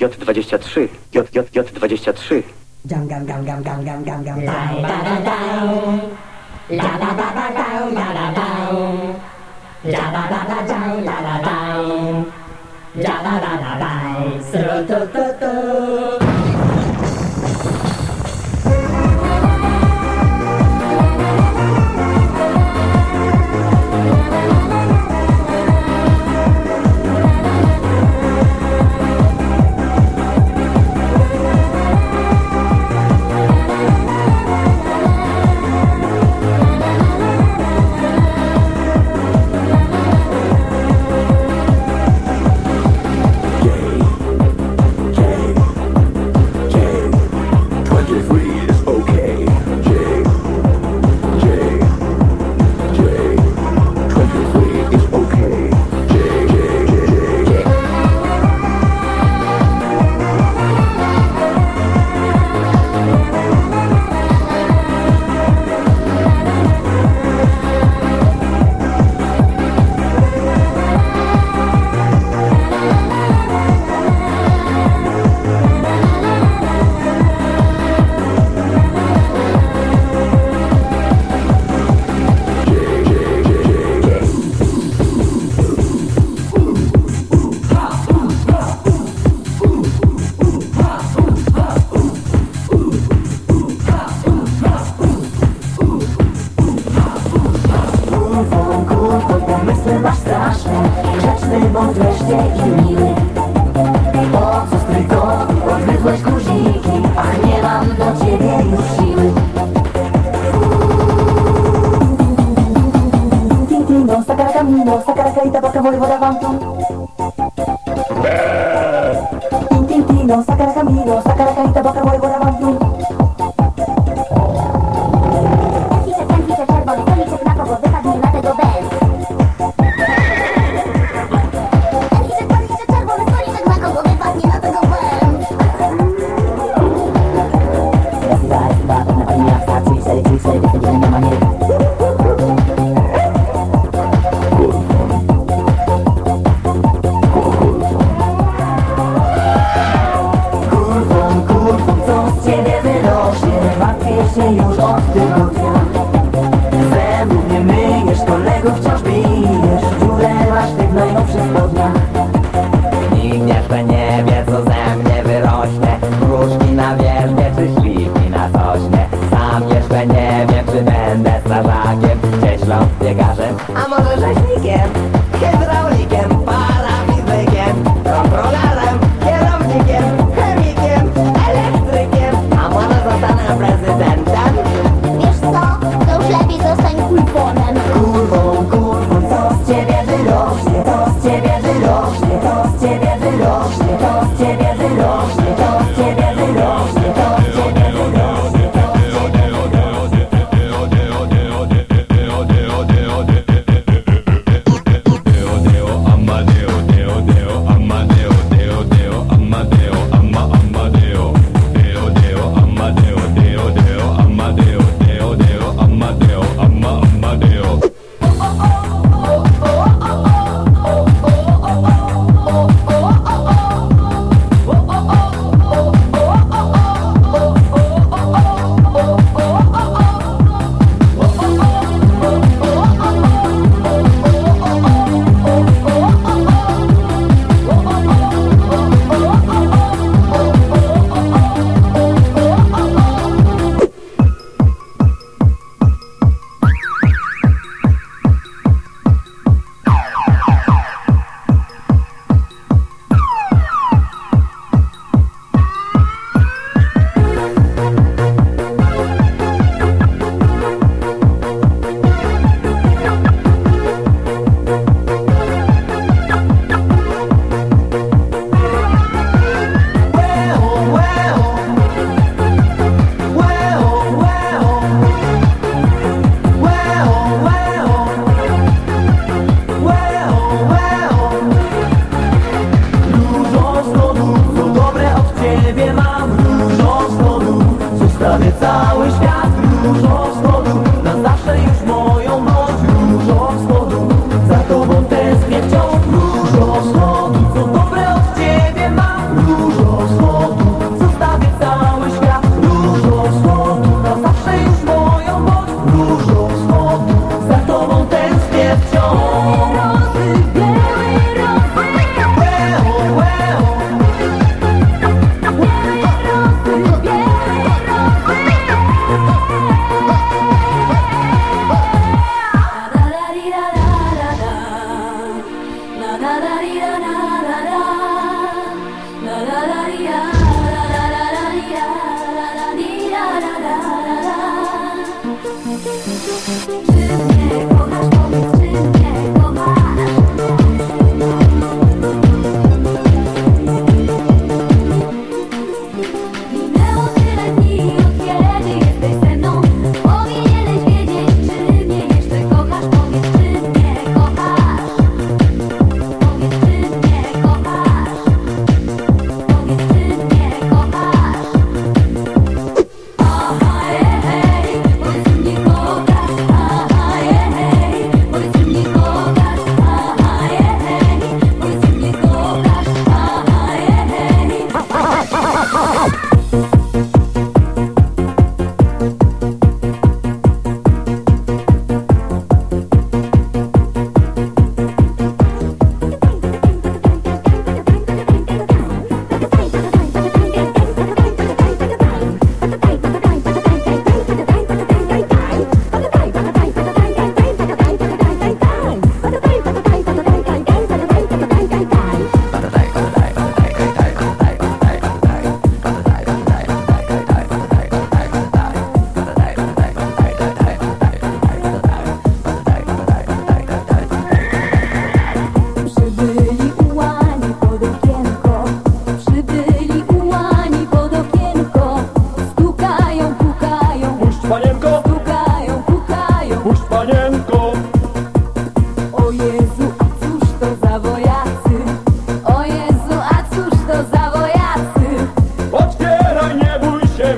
J23, J, J, J23. Jam gam gam gam gam gam gam gam down da da down La da da da down la da down Ja da da da down la da down Ja da da da down Sru tu tu tu we Jestem aż straszny, grzeczny, bo i miły. Po co strykowi odgryzłeś guziki Ach nie mam do ciebie już siły. Tintino, sakara camino, sakara kaita, baka wojewoda wam tu. Tintino, sakara camino, sakara kaita, baka wojewoda najnowszych lost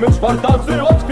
Image, fantasy, what